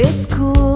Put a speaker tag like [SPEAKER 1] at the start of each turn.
[SPEAKER 1] It's cool.